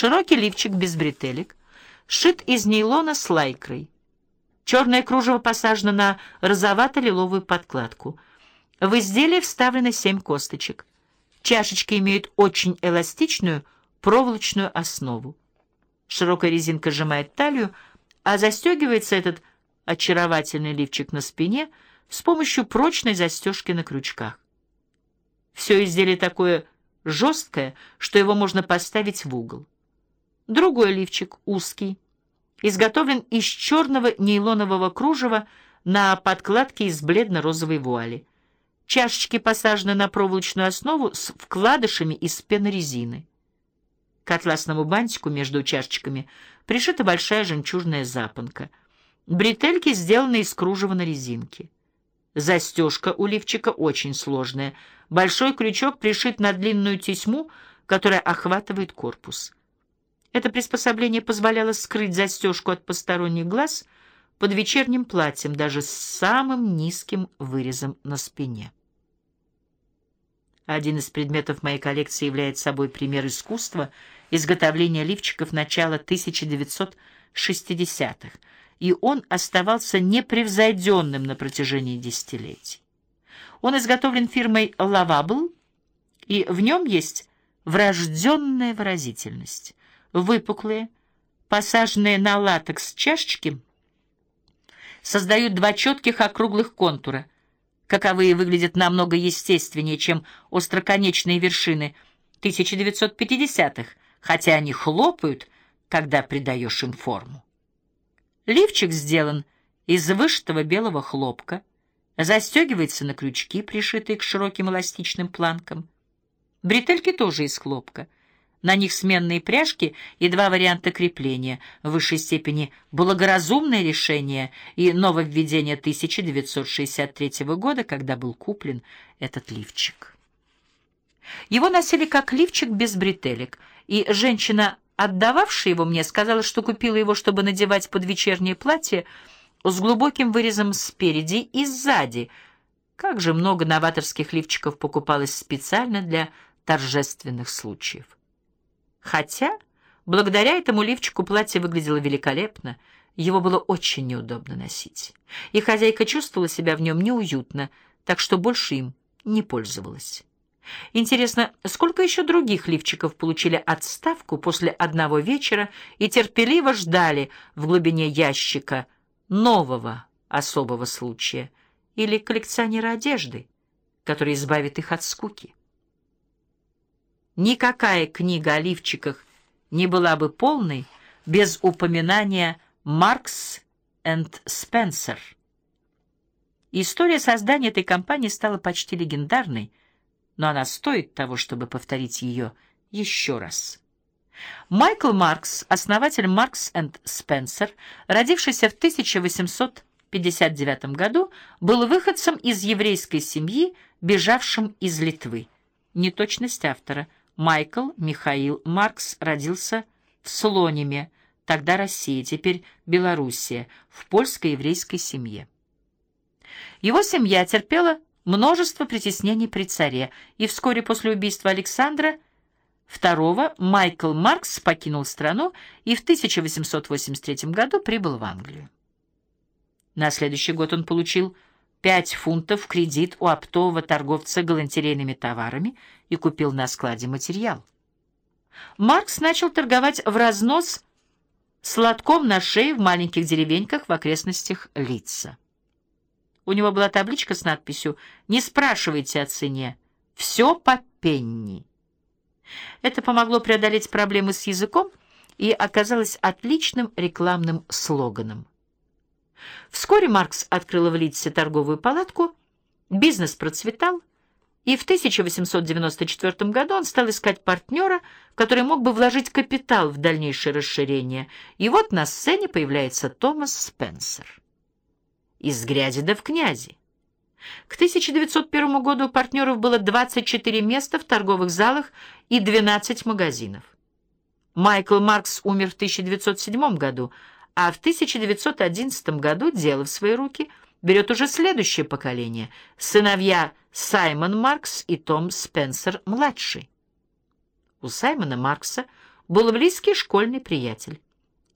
Широкий лифчик без бретелек, сшит из нейлона с лайкрой. Черное кружево посажено на розовато-лиловую подкладку. В изделие вставлено семь косточек. Чашечки имеют очень эластичную проволочную основу. Широкая резинка сжимает талию, а застегивается этот очаровательный лифчик на спине с помощью прочной застежки на крючках. Все изделие такое жесткое, что его можно поставить в угол. Другой лифчик, узкий, изготовлен из черного нейлонового кружева на подкладке из бледно-розовой вуали. Чашечки посажены на проволочную основу с вкладышами из пенорезины. К атласному бантику между чашечками пришита большая жемчужная запонка. Бретельки сделаны из кружева на резинке. Застежка у лифчика очень сложная. Большой крючок пришит на длинную тесьму, которая охватывает корпус. Это приспособление позволяло скрыть застежку от посторонних глаз под вечерним платьем, даже с самым низким вырезом на спине. Один из предметов моей коллекции является собой пример искусства изготовления лифчиков начала 1960-х, и он оставался непревзойденным на протяжении десятилетий. Он изготовлен фирмой Lavable, и в нем есть врожденная выразительность. Выпуклые, посаженные на латекс чашечки создают два четких округлых контура — каковые выглядят намного естественнее, чем остроконечные вершины 1950-х, хотя они хлопают, когда придаешь им форму. Лифчик сделан из вышитого белого хлопка, застегивается на крючки, пришитые к широким эластичным планкам. Бретельки тоже из хлопка — на них сменные пряжки и два варианта крепления, в высшей степени благоразумное решение и нововведение 1963 года, когда был куплен этот лифчик. Его носили как лифчик без бретелек, и женщина, отдававшая его мне, сказала, что купила его, чтобы надевать под вечернее платье с глубоким вырезом спереди и сзади. Как же много новаторских лифчиков покупалось специально для торжественных случаев. Хотя, благодаря этому лифчику платье выглядело великолепно, его было очень неудобно носить. И хозяйка чувствовала себя в нем неуютно, так что больше им не пользовалась. Интересно, сколько еще других лифчиков получили отставку после одного вечера и терпеливо ждали в глубине ящика нового особого случая или коллекционера одежды, который избавит их от скуки. Никакая книга о лифчиках не была бы полной без упоминания Маркс энд Спенсер. История создания этой компании стала почти легендарной, но она стоит того, чтобы повторить ее еще раз. Майкл Маркс, основатель Маркс энд Спенсер, родившийся в 1859 году, был выходцем из еврейской семьи, бежавшим из Литвы. Неточность автора – Майкл Михаил Маркс родился в Слониме, тогда Россия, теперь Белоруссия, в польско-еврейской семье. Его семья терпела множество притеснений при царе, и вскоре после убийства Александра II Майкл Маркс покинул страну и в 1883 году прибыл в Англию. На следующий год он получил 5 фунтов кредит у оптового торговца галантерейными товарами и купил на складе материал. Маркс начал торговать в разнос с лотком на шее в маленьких деревеньках в окрестностях Литца. У него была табличка с надписью «Не спрашивайте о цене, все по пенни». Это помогло преодолеть проблемы с языком и оказалось отличным рекламным слоганом. Вскоре Маркс открыл в Литсе торговую палатку, бизнес процветал, и в 1894 году он стал искать партнера, который мог бы вложить капитал в дальнейшее расширение. И вот на сцене появляется Томас Спенсер. Из грязи да в князи. К 1901 году у партнеров было 24 места в торговых залах и 12 магазинов. Майкл Маркс умер в 1907 году, а в 1911 году дело в свои руки берет уже следующее поколение — сыновья Саймон Маркс и Том Спенсер-младший. У Саймона Маркса был близкий школьный приятель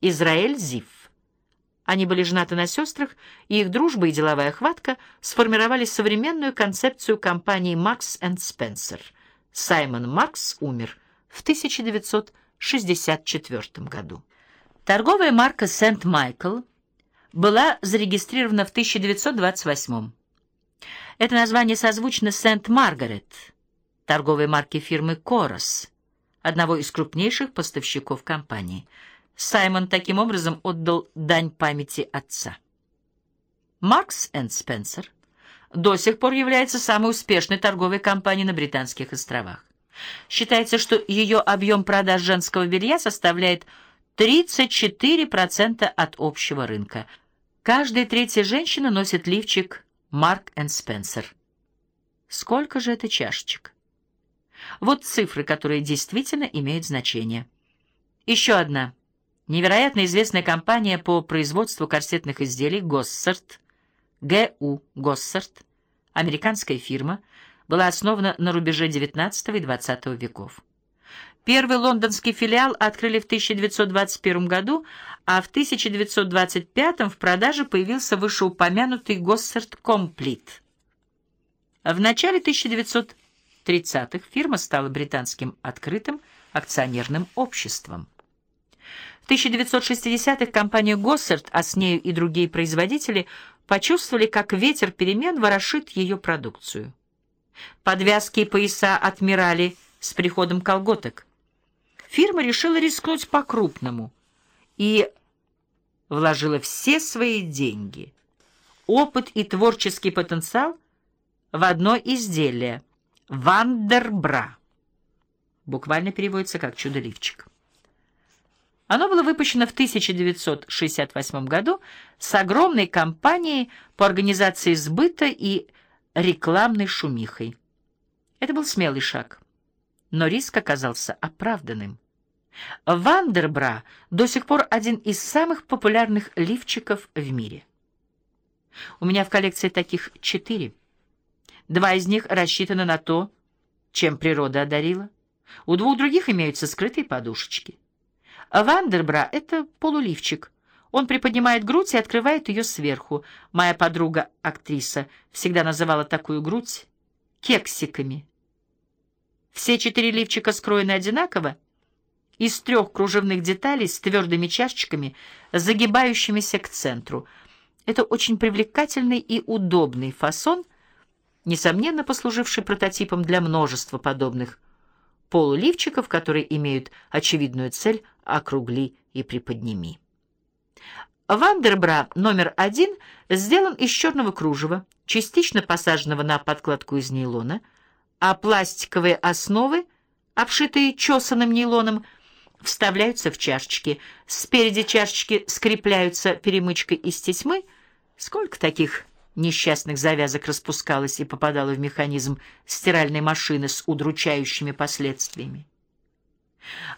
Израиль Зив. Они были женаты на сестрах, и их дружба и деловая хватка сформировали современную концепцию компании Marks Spencer. Саймон Маркс умер в 1964 году. Торговая марка Сент-Майкл была зарегистрирована в 1928 Это название созвучно Сент-Маргарет, торговой марке фирмы Корос, одного из крупнейших поставщиков компании. Саймон таким образом отдал дань памяти отца. Маркс энд Спенсер до сих пор является самой успешной торговой компанией на Британских островах. Считается, что ее объем продаж женского белья составляет 34% от общего рынка. Каждая третья женщина носит лифчик Марк энд Спенсер. Сколько же это чашечек? Вот цифры, которые действительно имеют значение. Еще одна. Невероятно известная компания по производству корсетных изделий Госсерт, ГУ Госсерт, американская фирма, была основана на рубеже XIX и XX веков. Первый лондонский филиал открыли в 1921 году, а в 1925 в продаже появился вышеупомянутый Госсерт Комплит. В начале 1900 30-х фирма стала британским открытым акционерным обществом. В 1960-х компания Госсерт, а с нею и другие производители, почувствовали, как ветер перемен ворошит ее продукцию. Подвязки и пояса отмирали с приходом колготок. Фирма решила рискнуть по-крупному и вложила все свои деньги, опыт и творческий потенциал в одно изделие — Вандербра. Буквально переводится как «чудо-лифчик». Оно было выпущено в 1968 году с огромной кампанией по организации сбыта и рекламной шумихой. Это был смелый шаг, но риск оказался оправданным. Вандербра до сих пор один из самых популярных лифчиков в мире. У меня в коллекции таких четыре. Два из них рассчитаны на то, чем природа одарила. У двух других имеются скрытые подушечки. Вандербра — это полуливчик. Он приподнимает грудь и открывает ее сверху. Моя подруга, актриса, всегда называла такую грудь кексиками. Все четыре лифчика скроены одинаково, из трех кружевных деталей с твердыми чашечками, загибающимися к центру. Это очень привлекательный и удобный фасон — несомненно послуживший прототипом для множества подобных полулифчиков, которые имеют очевидную цель «округли и приподними». Вандербра номер один сделан из черного кружева, частично посаженного на подкладку из нейлона, а пластиковые основы, обшитые чесаным нейлоном, вставляются в чашечки. Спереди чашечки скрепляются перемычкой из тесьмы. Сколько таких несчастных завязок распускалась и попадала в механизм стиральной машины с удручающими последствиями.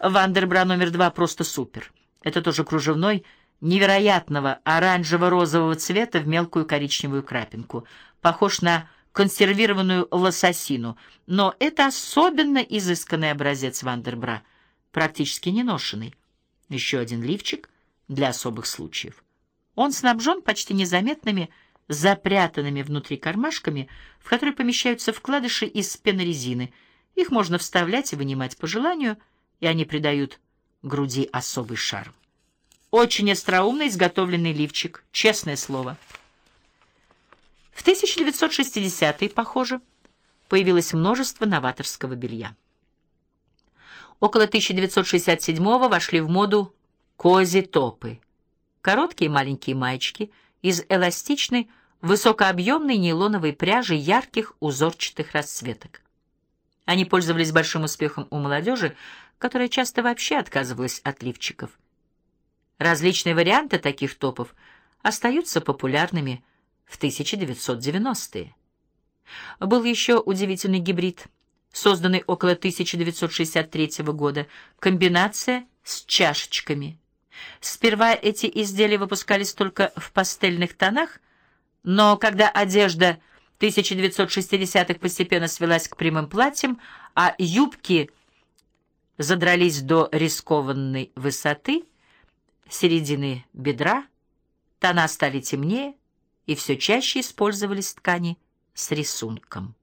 Вандербра номер два просто супер. Это тоже кружевной, невероятного оранжево-розового цвета в мелкую коричневую крапинку. Похож на консервированную лососину, но это особенно изысканный образец Вандербра, практически не ношенный. Еще один лифчик для особых случаев. Он снабжен почти незаметными запрятанными внутри кармашками, в которые помещаются вкладыши из пенорезины. Их можно вставлять и вынимать по желанию, и они придают груди особый шарм. Очень остроумно изготовленный лифчик, честное слово. В 1960-е, похоже, появилось множество новаторского белья. Около 1967-го вошли в моду кози-топы. Короткие маленькие маечки — из эластичной, высокообъемной нейлоновой пряжи ярких узорчатых расцветок. Они пользовались большим успехом у молодежи, которая часто вообще отказывалась от лифчиков. Различные варианты таких топов остаются популярными в 1990-е. Был еще удивительный гибрид, созданный около 1963 года, комбинация с чашечками – Сперва эти изделия выпускались только в пастельных тонах, но когда одежда 1960-х постепенно свелась к прямым платьям, а юбки задрались до рискованной высоты, середины бедра, тона стали темнее, и все чаще использовались ткани с рисунком.